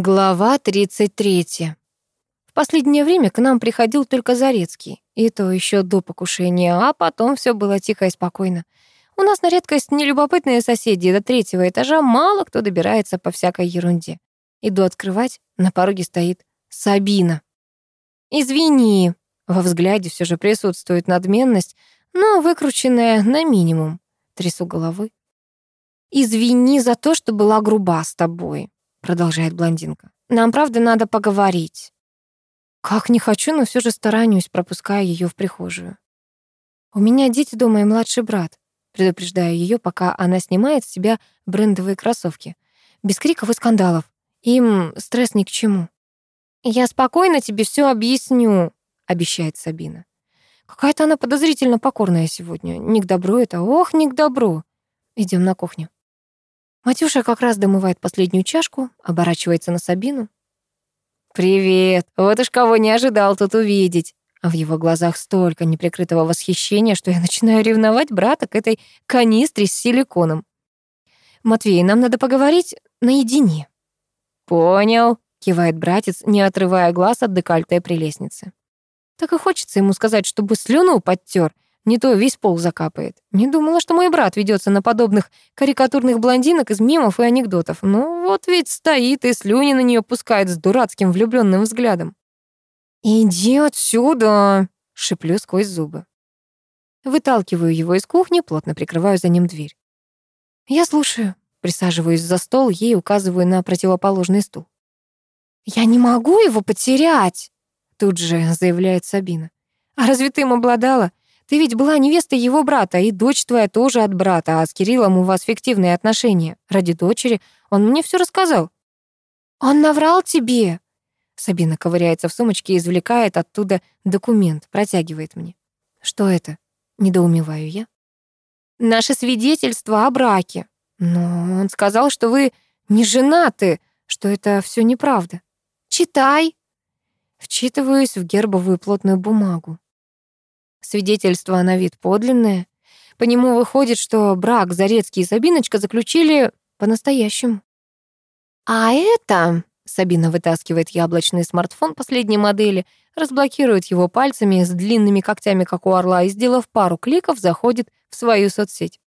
Глава 33. В последнее время к нам приходил только Зарецкий, и то еще до покушения, а потом все было тихо и спокойно. У нас на редкость нелюбопытные соседи, до третьего этажа мало кто добирается по всякой ерунде. Иду открывать, на пороге стоит Сабина. «Извини», во взгляде все же присутствует надменность, но выкрученная на минимум. Трясу головой. «Извини за то, что была груба с тобой», продолжает блондинка. Нам правда надо поговорить. Как не хочу, но все же стараюсь, пропуская ее в прихожую. У меня дети дома и младший брат. Предупреждаю ее, пока она снимает с себя брендовые кроссовки. Без криков и скандалов. Им стресс ни к чему. «Я спокойно тебе все объясню», — обещает Сабина. Какая-то она подозрительно покорная сегодня. Не к добру это, ох, не к добру. Идем на кухню. Матюша как раз домывает последнюю чашку, оборачивается на Сабину. «Привет! Вот уж кого не ожидал тут увидеть!» А в его глазах столько неприкрытого восхищения, что я начинаю ревновать брата к этой канистре с силиконом. «Матвей, нам надо поговорить наедине». «Понял», — кивает братец, не отрывая глаз от декольте при лестнице. Так и хочется ему сказать, чтобы слюну подтер, не то весь пол закапает. Не думала, что мой брат ведется на подобных карикатурных блондинок из мемов и анекдотов. Ну вот ведь стоит и слюни на нее пускает с дурацким влюбленным взглядом. «Иди отсюда!» — шиплю сквозь зубы. Выталкиваю его из кухни, плотно прикрываю за ним дверь. Я слушаю, присаживаюсь за стол, ей указываю на противоположный стул. «Я не могу его потерять!» Тут же заявляет Сабина. «А разве ты им обладала? Ты ведь была невестой его брата, и дочь твоя тоже от брата, а с Кириллом у вас фиктивные отношения. Ради дочери он мне все рассказал». «Он наврал тебе?» Сабина ковыряется в сумочке и извлекает оттуда документ, протягивает мне. «Что это?» — недоумеваю я. «Наше свидетельство о браке. Но он сказал, что вы не женаты, что это все неправда. Читай!» Вчитываюсь в гербовую плотную бумагу. Свидетельство на вид подлинное. По нему выходит, что брак Зарецкий и Сабиночка заключили по-настоящему. А это... Сабина вытаскивает яблочный смартфон последней модели, разблокирует его пальцами с длинными когтями, как у орла, и, сделав пару кликов, заходит в свою соцсеть.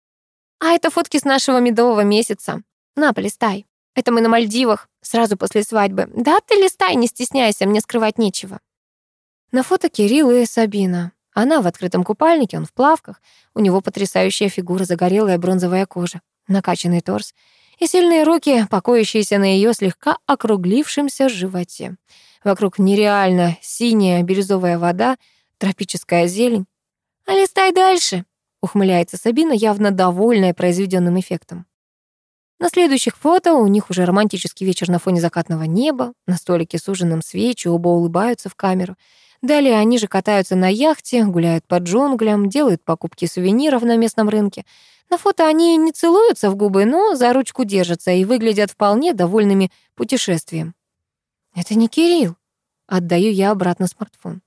А это фотки с нашего медового месяца. На, полистай. Это мы на Мальдивах, сразу после свадьбы. Да ты листай, не стесняйся, мне скрывать нечего. На фото Кирилл и Сабина. Она в открытом купальнике, он в плавках. У него потрясающая фигура, загорелая бронзовая кожа, накачанный торс и сильные руки, покоящиеся на ее слегка округлившемся животе. Вокруг нереально синяя бирюзовая вода, тропическая зелень. «А листай дальше», — ухмыляется Сабина, явно довольная произведенным эффектом. На следующих фото у них уже романтический вечер на фоне закатного неба, на столике с ужином свечи, оба улыбаются в камеру — Далее они же катаются на яхте, гуляют по джунглям, делают покупки сувениров на местном рынке. На фото они не целуются в губы, но за ручку держатся и выглядят вполне довольными путешествием. «Это не Кирилл», — отдаю я обратно смартфон.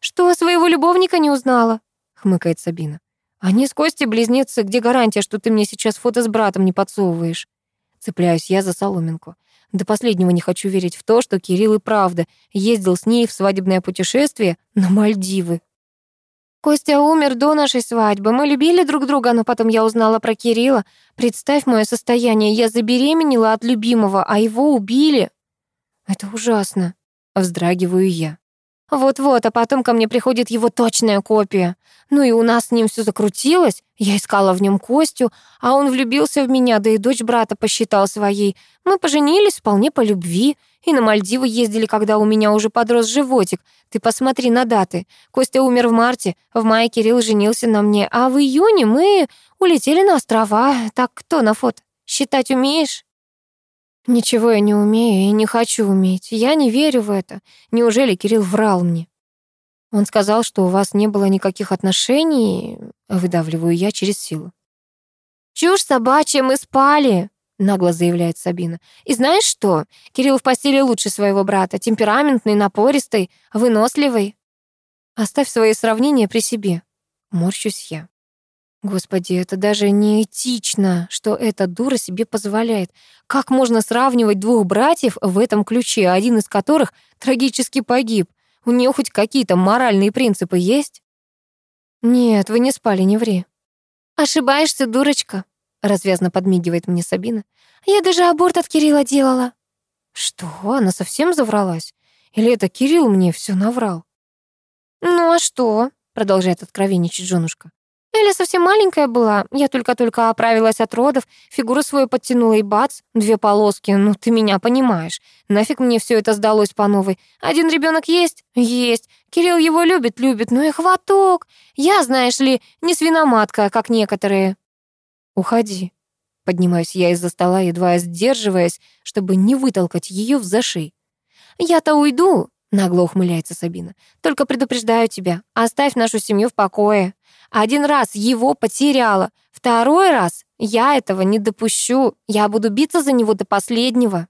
«Что, своего любовника не узнала?» — хмыкает Сабина. «Они с Костей близнецы, где гарантия, что ты мне сейчас фото с братом не подсовываешь?» Цепляюсь я за соломинку. До последнего не хочу верить в то, что Кирилл и правда ездил с ней в свадебное путешествие на Мальдивы. Костя умер до нашей свадьбы. Мы любили друг друга, но потом я узнала про Кирилла. Представь мое состояние. Я забеременела от любимого, а его убили. Это ужасно. Вздрагиваю я. Вот-вот, а потом ко мне приходит его точная копия. Ну и у нас с ним все закрутилось. Я искала в нем Костю, а он влюбился в меня, да и дочь брата посчитал своей. Мы поженились вполне по любви. И на Мальдивы ездили, когда у меня уже подрос животик. Ты посмотри на даты. Костя умер в марте, в мае Кирилл женился на мне, а в июне мы улетели на острова. Так кто на фото? Считать умеешь? Ничего я не умею и не хочу уметь. Я не верю в это. Неужели Кирилл врал мне? Он сказал, что у вас не было никаких отношений, выдавливаю я через силу. Чушь собачья, мы спали, нагло заявляет Сабина. И знаешь что? Кирилл в постели лучше своего брата, темпераментный, напористый, выносливый. Оставь свои сравнения при себе. Морщусь я. Господи, это даже не этично, что эта дура себе позволяет. Как можно сравнивать двух братьев в этом ключе, один из которых трагически погиб? У нее хоть какие-то моральные принципы есть? Нет, вы не спали, не ври. Ошибаешься, дурочка, развязно подмигивает мне Сабина. Я даже аборт от Кирилла делала. Что, она совсем завралась? Или это Кирилл мне все наврал? Ну а что? Продолжает откровенничать женушка. Эля совсем маленькая была, я только-только оправилась от родов, фигуру свою подтянула и бац, две полоски, ну ты меня понимаешь. Нафиг мне все это сдалось по новой. Один ребенок есть? Есть. Кирилл его любит, любит, ну и хваток. Я, знаешь ли, не свиноматка, как некоторые. Уходи. Поднимаюсь я из-за стола, едва сдерживаясь, чтобы не вытолкать ее в зашей. Я-то уйду, нагло ухмыляется Сабина. Только предупреждаю тебя, оставь нашу семью в покое. Один раз его потеряла, второй раз я этого не допущу. Я буду биться за него до последнего.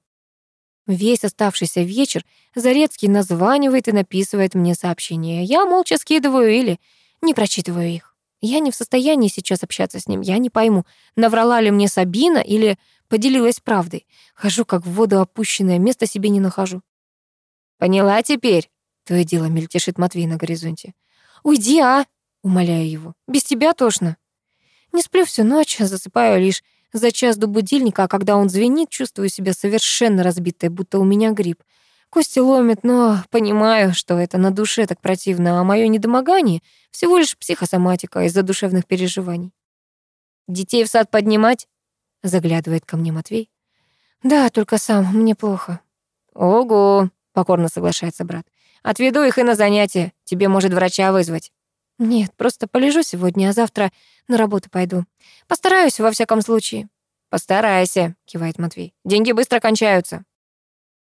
Весь оставшийся вечер Зарецкий названивает и написывает мне сообщения. Я молча скидываю или не прочитываю их. Я не в состоянии сейчас общаться с ним. Я не пойму, наврала ли мне Сабина или поделилась правдой. Хожу как в воду опущенное, места себе не нахожу. «Поняла теперь?» — то и дело мельтешит Матвей на горизонте. «Уйди, а!» Умоляю его. Без тебя тошно. Не сплю всю ночь, засыпаю лишь за час до будильника, а когда он звенит, чувствую себя совершенно разбитой, будто у меня грипп. Кости ломит, но понимаю, что это на душе так противно, а мое недомогание — всего лишь психосоматика из-за душевных переживаний. «Детей в сад поднимать?» — заглядывает ко мне Матвей. «Да, только сам, мне плохо». «Ого!» — покорно соглашается брат. «Отведу их и на занятия. Тебе может врача вызвать». Нет, просто полежу сегодня, а завтра на работу пойду. Постараюсь, во всяком случае. Постарайся, кивает Матвей. Деньги быстро кончаются.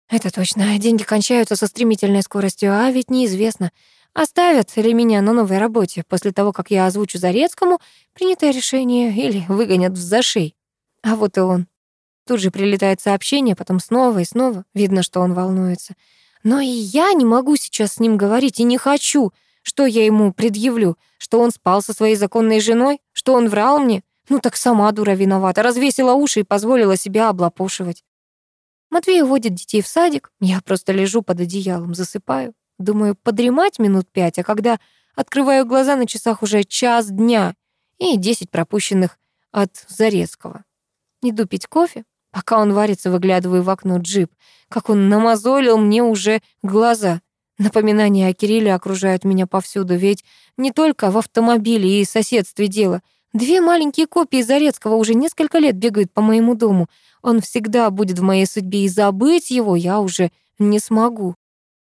Это точно, деньги кончаются со стремительной скоростью, а ведь неизвестно, оставят ли меня на новой работе после того, как я озвучу Зарецкому принятое решение или выгонят в зашей. А вот и он. Тут же прилетает сообщение, потом снова и снова. Видно, что он волнуется. Но и я не могу сейчас с ним говорить и не хочу — что я ему предъявлю? Что он спал со своей законной женой? Что он врал мне? Ну так сама дура виновата, развесила уши и позволила себя облапошивать. Матвей уводит детей в садик, я просто лежу под одеялом, засыпаю. Думаю, подремать минут пять, а когда открываю глаза, на часах уже час дня и десять пропущенных от Зарецкого. Иду пить кофе, пока он варится, выглядываю в окно джип, как он намазолил мне уже глаза. Напоминания о Кирилле окружают меня повсюду, ведь не только в автомобиле и соседстве дело. Две маленькие копии Зарецкого уже несколько лет бегают по моему дому. Он всегда будет в моей судьбе, и забыть его я уже не смогу.